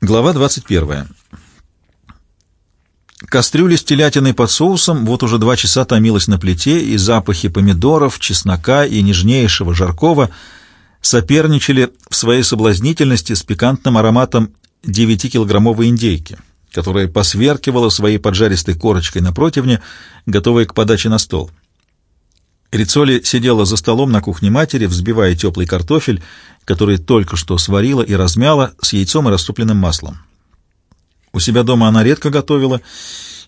Глава 21. Кастрюля с телятиной под соусом вот уже два часа томилась на плите, и запахи помидоров, чеснока и нежнейшего жаркого соперничали в своей соблазнительности с пикантным ароматом 9-килограммовой индейки, которая посверкивала своей поджаристой корочкой на противне, готовая к подаче на стол. Рицоли сидела за столом на кухне матери, взбивая теплый картофель, который только что сварила и размяла с яйцом и растопленным маслом. У себя дома она редко готовила,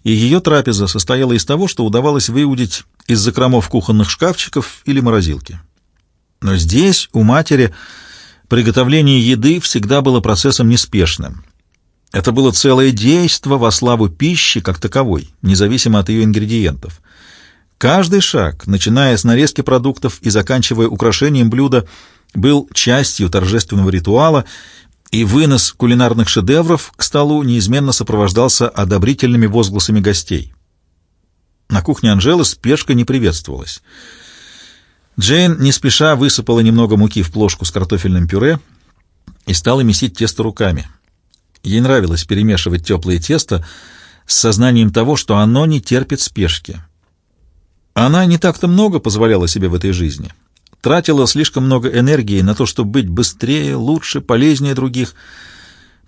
и ее трапеза состояла из того, что удавалось выудить из закромов кухонных шкафчиков или морозилки. Но здесь, у матери, приготовление еды всегда было процессом неспешным. Это было целое действо во славу пищи как таковой, независимо от ее ингредиентов. Каждый шаг, начиная с нарезки продуктов и заканчивая украшением блюда, был частью торжественного ритуала, и вынос кулинарных шедевров к столу неизменно сопровождался одобрительными возгласами гостей. На кухне Анжелы спешка не приветствовалась. Джейн не спеша высыпала немного муки в плошку с картофельным пюре и стала месить тесто руками. Ей нравилось перемешивать теплое тесто с сознанием того, что оно не терпит спешки. Она не так-то много позволяла себе в этой жизни. Тратила слишком много энергии на то, чтобы быть быстрее, лучше, полезнее других.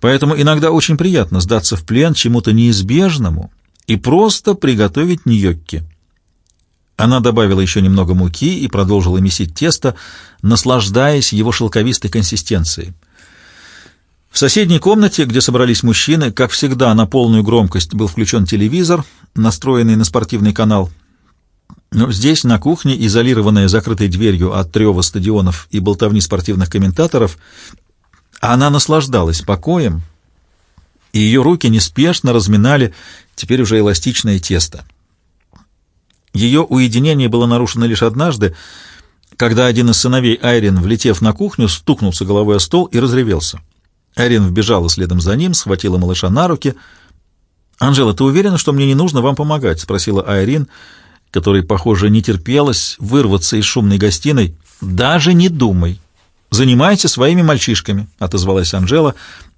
Поэтому иногда очень приятно сдаться в плен чему-то неизбежному и просто приготовить ньокки. Она добавила еще немного муки и продолжила месить тесто, наслаждаясь его шелковистой консистенцией. В соседней комнате, где собрались мужчины, как всегда, на полную громкость был включен телевизор, настроенный на спортивный канал — но здесь, на кухне, изолированная закрытой дверью от трева стадионов и болтовни спортивных комментаторов, она наслаждалась покоем, и ее руки неспешно разминали теперь уже эластичное тесто. Ее уединение было нарушено лишь однажды, когда один из сыновей Айрин, влетев на кухню, стукнулся головой о стол и разревелся. Айрин вбежала следом за ним, схватила малыша на руки. «Анжела, ты уверена, что мне не нужно вам помогать?» — спросила Айрин, — которой, похоже, не терпелось вырваться из шумной гостиной. «Даже не думай. Занимайся своими мальчишками», — отозвалась Анжела,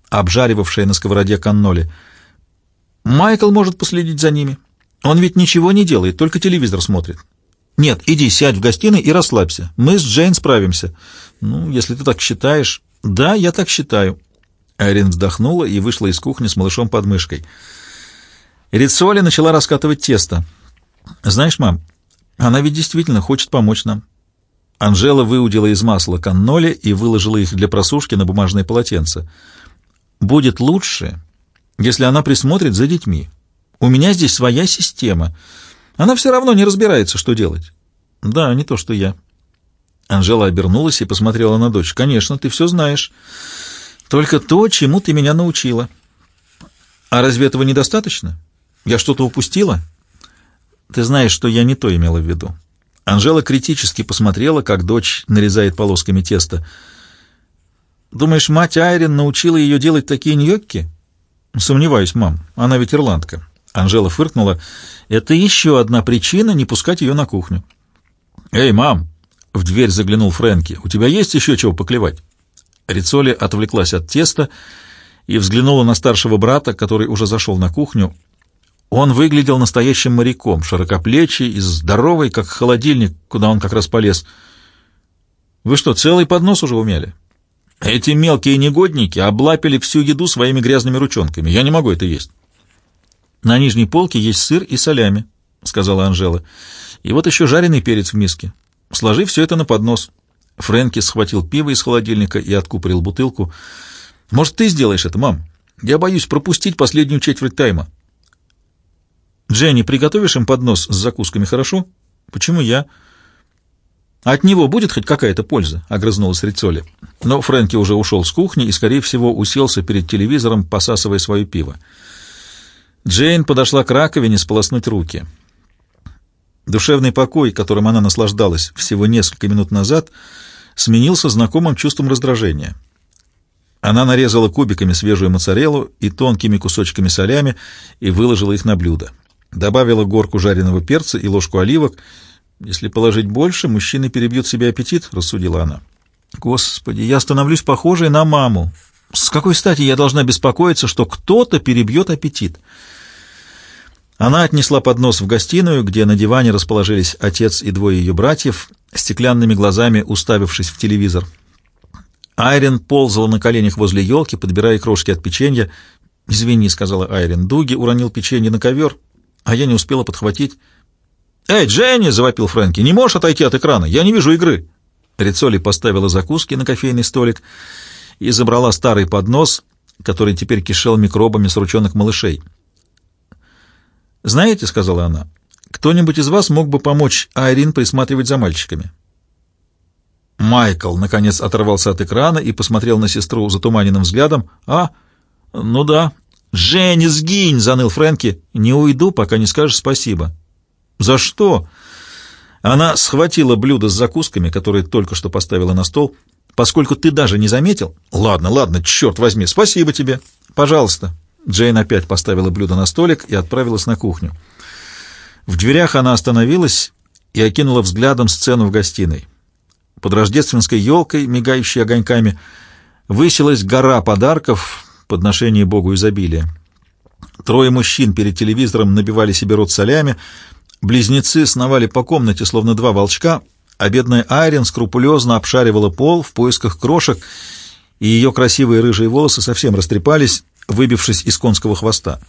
обжаривавшая на сковороде канноли. «Майкл может последить за ними. Он ведь ничего не делает, только телевизор смотрит. Нет, иди, сядь в гостиной и расслабься. Мы с Джейн справимся. Ну, если ты так считаешь...» «Да, я так считаю». Айрин вздохнула и вышла из кухни с малышом под мышкой. Рицоли начала раскатывать тесто. Знаешь, мам, она ведь действительно хочет помочь нам. Анжела выудила из масла канноли и выложила их для просушки на бумажное полотенце. Будет лучше, если она присмотрит за детьми. У меня здесь своя система. Она все равно не разбирается, что делать. Да, не то, что я. Анжела обернулась и посмотрела на дочь. Конечно, ты все знаешь. Только то, чему ты меня научила. А разве этого недостаточно? Я что-то упустила? — ты знаешь, что я не то имела в виду. Анжела критически посмотрела, как дочь нарезает полосками тесто. Думаешь, мать Айрин научила ее делать такие ньокки? Сомневаюсь, мам. Она ведь ирландка. Анжела фыркнула. Это еще одна причина не пускать ее на кухню. Эй, мам! В дверь заглянул Фрэнки. У тебя есть еще чего поклевать? Рицоли отвлеклась от теста и взглянула на старшего брата, который уже зашел на кухню. Он выглядел настоящим моряком, широкоплечий и здоровый, как холодильник, куда он как раз полез. «Вы что, целый поднос уже умели?» «Эти мелкие негодники облапили всю еду своими грязными ручонками. Я не могу это есть». «На нижней полке есть сыр и солями», — сказала Анжела. «И вот еще жареный перец в миске. Сложи все это на поднос». Фрэнки схватил пиво из холодильника и откупорил бутылку. «Может, ты сделаешь это, мам? Я боюсь пропустить последнюю четверть тайма». Дженни, приготовишь им поднос с закусками, хорошо? Почему я? От него будет хоть какая-то польза, огрызнулась Рицоли. Но Фрэнки уже ушел с кухни и, скорее всего, уселся перед телевизором, посасывая свое пиво. Джейн подошла к раковине сполоснуть руки. Душевный покой, которым она наслаждалась всего несколько минут назад, сменился знакомым чувством раздражения. Она нарезала кубиками свежую моцареллу и тонкими кусочками солями и выложила их на блюдо добавила горку жареного перца и ложку оливок. «Если положить больше, мужчины перебьют себе аппетит», — рассудила она. «Господи, я становлюсь похожей на маму», — С какой стати я должна беспокоиться, что кто-то перебьет аппетит? Она отнесла поднос в гостиную, где на диване расположились отец и двое ее братьев, стеклянными глазами уставившись в телевизор. Айрин ползала на коленях возле елки, подбирая крошки от печенья. «Извини», — сказала Айрин, — «Дуги уронил печенье на ковер, а я не успела подхватить». «Эй, Дженни!» — завопил Фрэнки. «Не можешь отойти от экрана? Я не вижу игры!» Рицоли поставила закуски на кофейный столик и забрала старый поднос, который теперь кишел микробами с ручонок малышей. «Знаете, — сказала она, — кто-нибудь из вас мог бы помочь Айрин присматривать за мальчиками?» Майкл, наконец, оторвался от экрана и посмотрел на сестру затуманенным взглядом. «А, ну да». «Женя, сгинь!» — заныл Фрэнки. «Не уйду, пока не скажешь спасибо». «За что?» Она схватила блюдо с закусками, которые только что поставила на стол. «Поскольку ты даже не заметил...» «Ладно, ладно, черт возьми, спасибо тебе!» «Пожалуйста!» Джейн опять поставила блюдо на столик и отправилась на кухню. В дверях она остановилась и окинула взглядом сцену в гостиной. Под рождественской елкой, мигающей огоньками, высилась гора подарков, подношение Богу изобилия. Трое мужчин перед телевизором набивали себе рот солями, близнецы сновали по комнате, словно два волчка, а бедная Айрин скрупулезно обшаривала пол в поисках крошек, и ее красивые рыжие волосы совсем растрепались, выбившись из конского хвоста.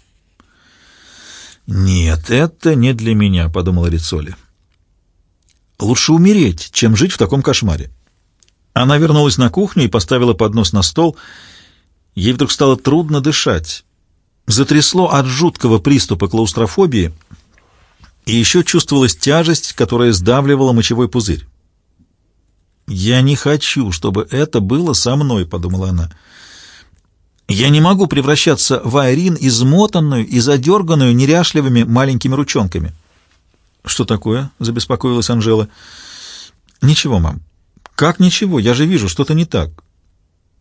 «Нет, это не для меня», — подумала Рицоли. «Лучше умереть, чем жить в таком кошмаре». Она вернулась на кухню и поставила поднос на стол. Ей вдруг стало трудно дышать. Затрясло от жуткого приступа клаустрофобии, и еще чувствовалась тяжесть, которая сдавливала мочевой пузырь. «Я не хочу, чтобы это было со мной», — подумала она. Я не могу превращаться в Айрин, измотанную и задерганную неряшливыми маленькими ручонками. — Что такое? — забеспокоилась Анжела. — Ничего, мам. — Как ничего? Я же вижу, что-то не так.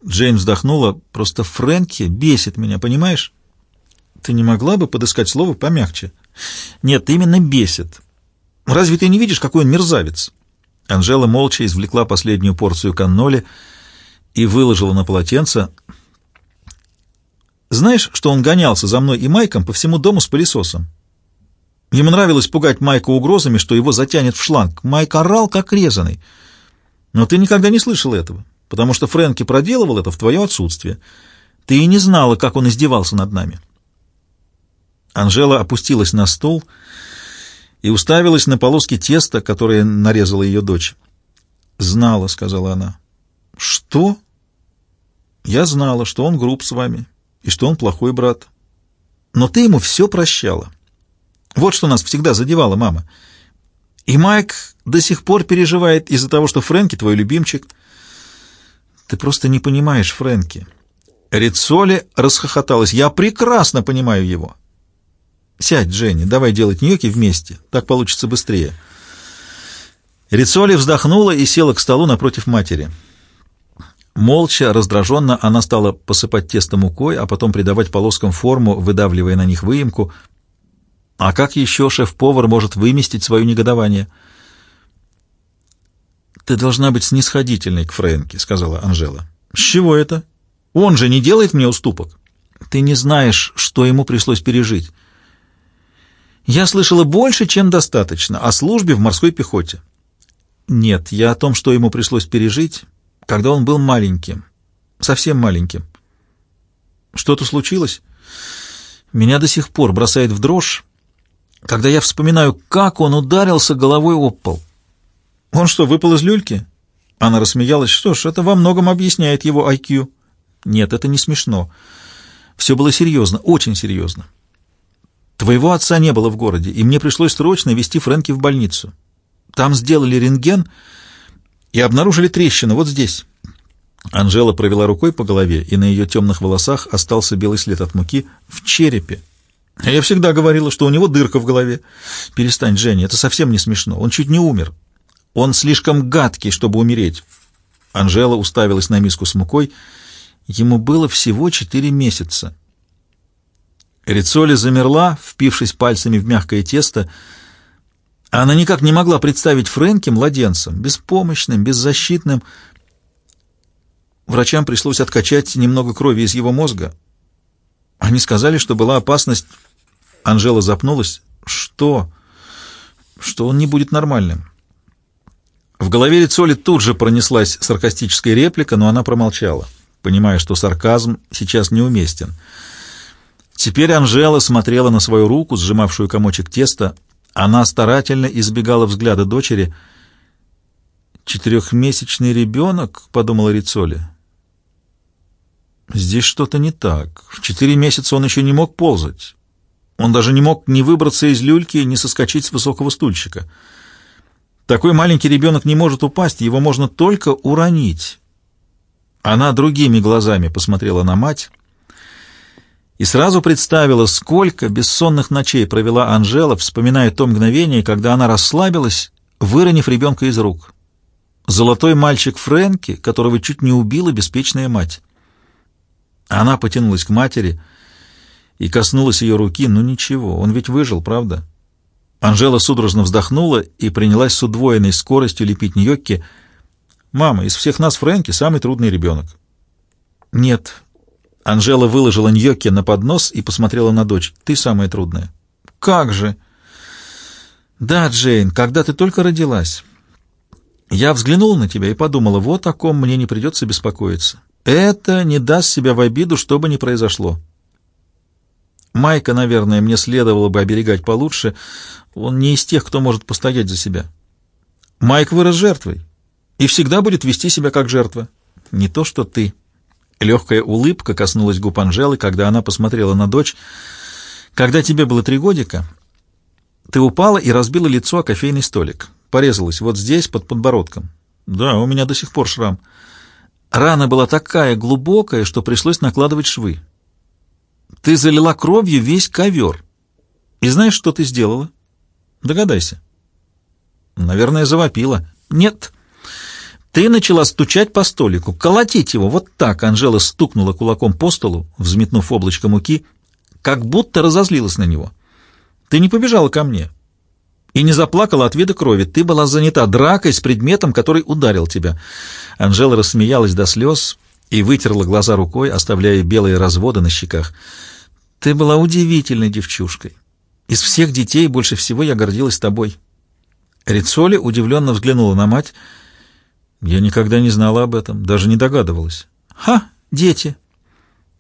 Джейн вздохнула. — Просто Фрэнки бесит меня, понимаешь? — Ты не могла бы подыскать слово помягче? — Нет, именно бесит. Разве ты не видишь, какой он мерзавец? Анжела молча извлекла последнюю порцию канноли и выложила на полотенце — знаешь, что он гонялся за мной и Майком по всему дому с пылесосом? Ему нравилось пугать Майка угрозами, что его затянет в шланг. Майк орал, как резаный. Но ты никогда не слышал этого, потому что Фрэнки проделывал это в твое отсутствие. Ты и не знала, как он издевался над нами. Анжела опустилась на стол и уставилась на полоски теста, которые нарезала ее дочь. «Знала», — сказала она. «Что?» «Я знала, что он груб с вами, и что он плохой брат. Но ты ему все прощала. Вот что нас всегда задевало, мама. И Майк до сих пор переживает из-за того, что Фрэнки твой любимчик. Ты просто не понимаешь Фрэнки. Рицоли расхохоталась. Я прекрасно понимаю его. Сядь, Дженни, давай делать ньоки вместе. Так получится быстрее. Рицоли вздохнула и села к столу напротив матери. Молча, раздраженно, она стала посыпать тесто мукой, а потом придавать полоскам форму, выдавливая на них выемку. А как еще шеф-повар может выместить свое негодование? «Ты должна быть снисходительной к Фрэнке», — сказала Анжела. «С чего это? Он же не делает мне уступок. Ты не знаешь, что ему пришлось пережить. Я слышала больше, чем достаточно, о службе в морской пехоте. Нет, я о том, что ему пришлось пережить, когда он был маленьким, совсем маленьким. Что-то случилось? Меня до сих пор бросает в дрожь, когда я вспоминаю, как он ударился головой об пол. Он что, выпал из люльки? Она рассмеялась. Что ж, это во многом объясняет его IQ. Нет, это не смешно. Все было серьезно, очень серьезно. Твоего отца не было в городе, и мне пришлось срочно везти Фрэнки в больницу. Там сделали рентген — и обнаружили трещину вот здесь». Анжела провела рукой по голове, и на ее темных волосах остался белый след от муки в черепе. «Я всегда говорила, что у него дырка в голове». «Перестань, Женя, это совсем не смешно. Он чуть не умер. Он слишком гадкий, чтобы умереть». Анжела уставилась на миску с мукой. Ему было всего четыре месяца. Рицоли замерла, впившись пальцами в мягкое тесто, — она никак не могла представить Фрэнки младенцем, беспомощным, беззащитным. Врачам пришлось откачать немного крови из его мозга. Они сказали, что была опасность... Анжела запнулась. Что? Что он не будет нормальным. В голове Рицоли тут же пронеслась саркастическая реплика, но она промолчала, понимая, что сарказм сейчас неуместен. Теперь Анжела смотрела на свою руку, сжимавшую комочек теста. Она старательно избегала взгляда дочери. «Четырехмесячный ребенок?» — подумала Рицоли. «Здесь что-то не так. В четыре месяца он еще не мог ползать. Он даже не мог ни выбраться из люльки, ни соскочить с высокого стульчика». Такой маленький ребенок не может упасть, его можно только уронить. Она другими глазами посмотрела на мать и сразу представила, сколько бессонных ночей провела Анжела, вспоминая то мгновение, когда она расслабилась, выронив ребенка из рук. Золотой мальчик Фрэнки, которого чуть не убила беспечная мать. Она потянулась к матери и коснулась ее руки. Ну ничего, он ведь выжил, правда? — Анжела судорожно вздохнула и принялась с удвоенной скоростью лепить ньокки. «Мама, из всех нас Фрэнки самый трудный ребенок». «Нет». Анжела выложила ньокки на поднос и посмотрела на дочь. «Ты самая трудная». «Как же?» «Да, Джейн, когда ты только родилась». Я взглянула на тебя и подумала, вот о ком мне не придется беспокоиться. Это не даст себя в обиду, что бы ни произошло. Майка, наверное, мне следовало бы оберегать получше. Он не из тех, кто может постоять за себя. Майк вырос жертвой и всегда будет вести себя как жертва. Не то, что ты. Легкая улыбка коснулась губ Анжелы, когда она посмотрела на дочь. Когда тебе было три годика, ты упала и разбила лицо о кофейный столик. Порезалась вот здесь, под подбородком. Да, у меня до сих пор шрам. Рана была такая глубокая, что пришлось накладывать швы. Ты залила кровью весь ковер. И знаешь, что ты сделала? Догадайся. Наверное, завопила. Нет. Ты начала стучать по столику, колотить его. Вот так Анжела стукнула кулаком по столу, взметнув облачко муки, как будто разозлилась на него. Ты не побежала ко мне и не заплакала от вида крови. Ты была занята дракой с предметом, который ударил тебя. Анжела рассмеялась до слез и вытерла глаза рукой, оставляя белые разводы на щеках. Ты была удивительной девчушкой. Из всех детей больше всего я гордилась тобой. Рицоли удивленно взглянула на мать. Я никогда не знала об этом, даже не догадывалась. Ха, дети!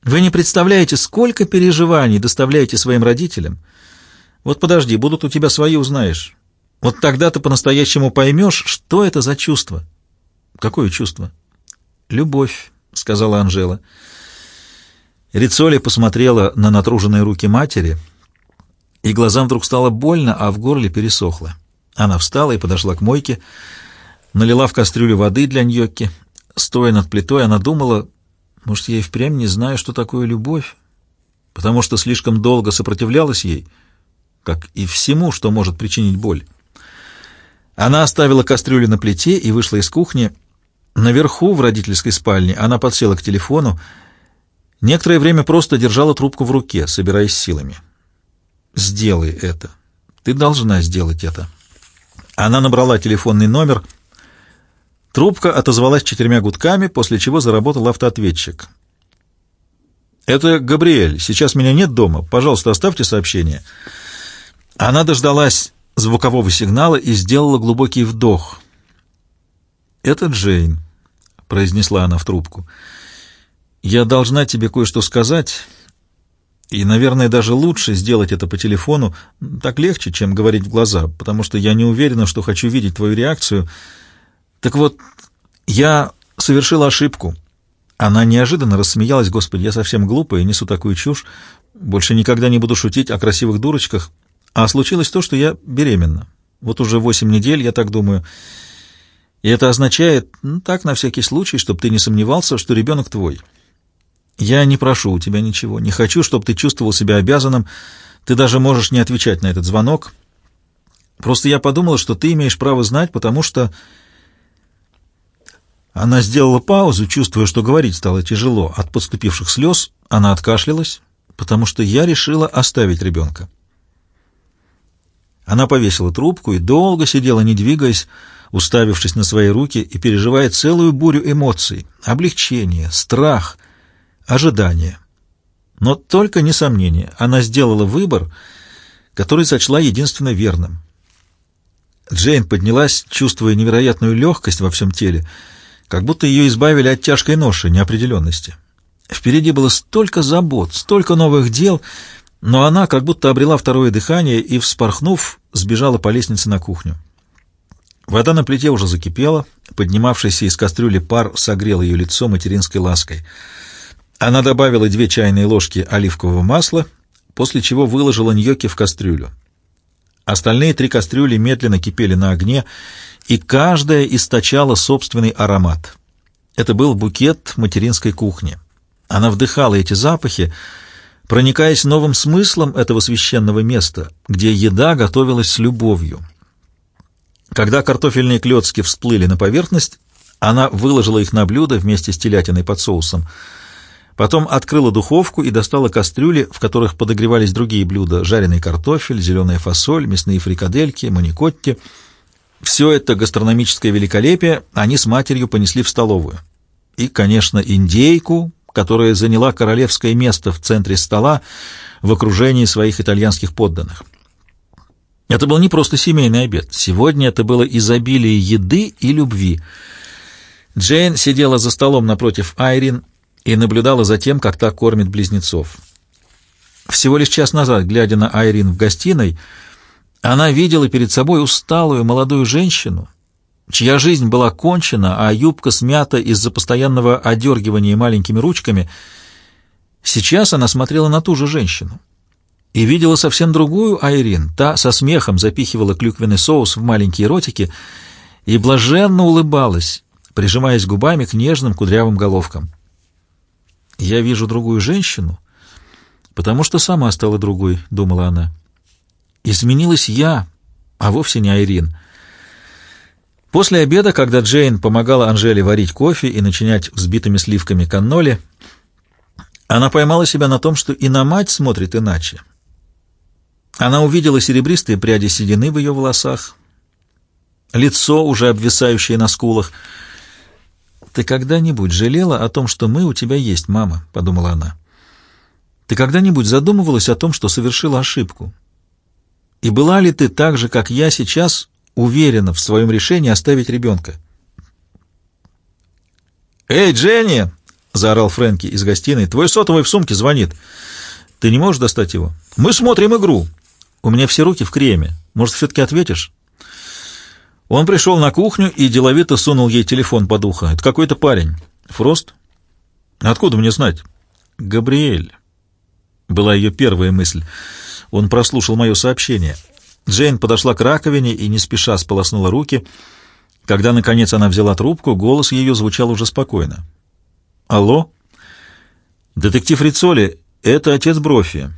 Вы не представляете, сколько переживаний доставляете своим родителям. Вот подожди, будут у тебя свои, узнаешь. Вот тогда ты по-настоящему поймешь, что это за чувство. Какое чувство? Любовь, сказала Анжела. Рицоли посмотрела на натруженные руки матери — и глазам вдруг стало больно, а в горле пересохло. Она встала и подошла к мойке, налила в кастрюлю воды для ньокки. Стоя над плитой, она думала, может, я и впрямь не знаю, что такое любовь, потому что слишком долго сопротивлялась ей, как и всему, что может причинить боль. Она оставила кастрюлю на плите и вышла из кухни. Наверху, в родительской спальне, она подсела к телефону, некоторое время просто держала трубку в руке, собираясь силами. Сделай это. Ты должна сделать это. Она набрала телефонный номер. Трубка отозвалась четырьмя гудками, после чего заработал автоответчик. «Это Габриэль. Сейчас меня нет дома. Пожалуйста, оставьте сообщение». Она дождалась звукового сигнала и сделала глубокий вдох. «Это Джейн», — произнесла она в трубку. «Я должна тебе кое-что сказать». И, наверное, даже лучше сделать это по телефону. Так легче, чем говорить в глаза, потому что я не уверена, что хочу видеть твою реакцию. Так вот, я совершила ошибку. Она неожиданно рассмеялась. Господи, я совсем глупая и несу такую чушь. Больше никогда не буду шутить о красивых дурочках. А случилось то, что я беременна. Вот уже восемь недель, я так думаю. И это означает, ну, так, на всякий случай, чтобы ты не сомневался, что ребенок твой». Я не прошу у тебя ничего, не хочу, чтобы ты чувствовал себя обязанным. Ты даже можешь не отвечать на этот звонок. Просто я подумала, что ты имеешь право знать, потому что...» Она сделала паузу, чувствуя, что говорить стало тяжело. От подступивших слез она откашлялась, потому что я решила оставить ребенка. Она повесила трубку и долго сидела, не двигаясь, уставившись на свои руки и переживая целую бурю эмоций, облегчение, страх, ожидание. Но только не сомнение, она сделала выбор, который сочла единственно верным. Джейн поднялась, чувствуя невероятную легкость во всем теле, как будто ее избавили от тяжкой ноши, неопределенности. Впереди было столько забот, столько новых дел, но она как будто обрела второе дыхание и, вспорхнув, сбежала по лестнице на кухню. Вода на плите уже закипела, поднимавшийся из кастрюли пар согрел ее лицо материнской лаской. Она добавила две чайные ложки оливкового масла, после чего выложила ньокки в кастрюлю. Остальные три кастрюли медленно кипели на огне, и каждая источала собственный аромат. Это был букет материнской кухни. Она вдыхала эти запахи, проникаясь новым смыслом этого священного места, где еда готовилась с любовью. Когда картофельные клетки всплыли на поверхность, она выложила их на блюдо вместе с телятиной под соусом. Потом открыла духовку и достала кастрюли, в которых подогревались другие блюда — жареный картофель, зеленая фасоль, мясные фрикадельки, маникотти. Все это гастрономическое великолепие они с матерью понесли в столовую. И, конечно, индейку, которая заняла королевское место в центре стола в окружении своих итальянских подданных. Это был не просто семейный обед. Сегодня это было изобилие еды и любви. Джейн сидела за столом напротив Айрин и наблюдала за тем, как та кормит близнецов. Всего лишь час назад, глядя на Айрин в гостиной, она видела перед собой усталую молодую женщину, чья жизнь была кончена, а юбка смята из-за постоянного одергивания маленькими ручками. Сейчас она смотрела на ту же женщину и видела совсем другую Айрин. Та со смехом запихивала клюквенный соус в маленькие ротики и блаженно улыбалась, прижимаясь губами к нежным кудрявым головкам. «Я вижу другую женщину, потому что сама стала другой», — думала она. «Изменилась я, а вовсе не Айрин». После обеда, когда Джейн помогала Анжеле варить кофе и начинять взбитыми сливками канноли, она поймала себя на том, что и на мать смотрит иначе. Она увидела серебристые пряди седины в ее волосах, лицо, уже обвисающее на скулах. «Ты когда-нибудь жалела о том, что мы у тебя есть, мама?» — подумала она. «Ты когда-нибудь задумывалась о том, что совершила ошибку? И была ли ты так же, как я сейчас, уверена в своем решении оставить ребенка. «Эй, Дженни!» — заорал Фрэнки из гостиной. «Твой сотовый в сумке звонит. Ты не можешь достать его? Мы смотрим игру. У меня все руки в креме. Может, все-таки ответишь?» Он пришел на кухню и деловито сунул ей телефон под ухо. «Это какой-то парень. Фрост?» «Откуда мне знать?» «Габриэль». Была ее первая мысль. Он прослушал мое сообщение. Джейн подошла к раковине и не спеша сполоснула руки. Когда, наконец, она взяла трубку, голос ее звучал уже спокойно. «Алло? Детектив Рицоли, это отец Брофи».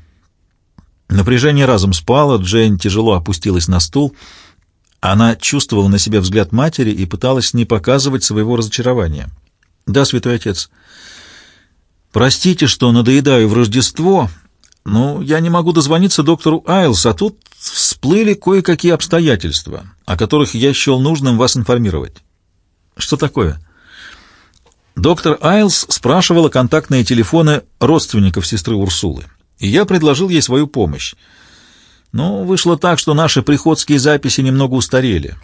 Напряжение разом спало, Джейн тяжело опустилась на стул. Она чувствовала на себе взгляд матери и пыталась не показывать своего разочарования. «Да, святой отец. Простите, что надоедаю в Рождество, «Ну, я не могу дозвониться доктору Айлс, а тут всплыли кое-какие обстоятельства, о которых я счел нужным вас информировать». «Что такое?» Доктор Айлс спрашивала контактные телефоны родственников сестры Урсулы, и я предложил ей свою помощь. Но вышло так, что наши приходские записи немного устарели.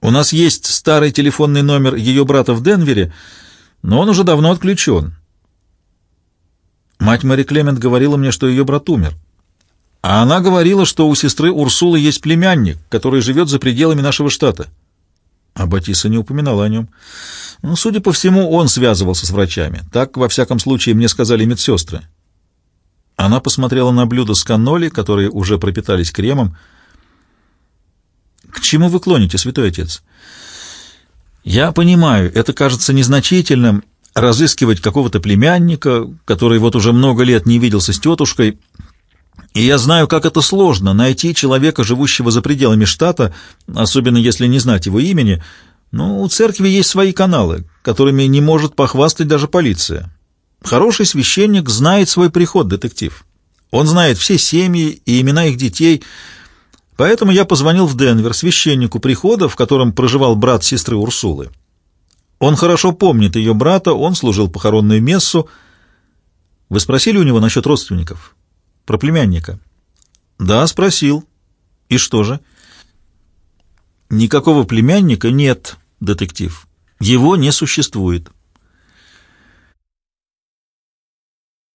У нас есть старый телефонный номер ее брата в Денвере, но он уже давно отключен. Мать Мэри Клемент говорила мне, что ее брат умер. А она говорила, что у сестры Урсулы есть племянник, который живет за пределами нашего штата. А Батиса не упоминала о нем. Ну, судя по всему, он связывался с врачами. Так, во всяком случае, мне сказали медсестры. Она посмотрела на блюда с каноли, которые уже пропитались кремом. «К чему вы клоните, святой отец?» «Я понимаю, это кажется незначительным разыскивать какого-то племянника, который вот уже много лет не виделся с тетушкой. И я знаю, как это сложно — найти человека, живущего за пределами штата, особенно если не знать его имени. Но у церкви есть свои каналы, которыми не может похвастать даже полиция. Хороший священник знает свой приход, детектив. Он знает все семьи и имена их детей. Поэтому я позвонил в Денвер священнику прихода, в котором проживал брат сестры Урсулы. Он хорошо помнит ее брата, он служил похоронную мессу. Вы спросили у него насчет родственников? Про племянника? Да, спросил. И что же? Никакого племянника нет, детектив. Его не существует.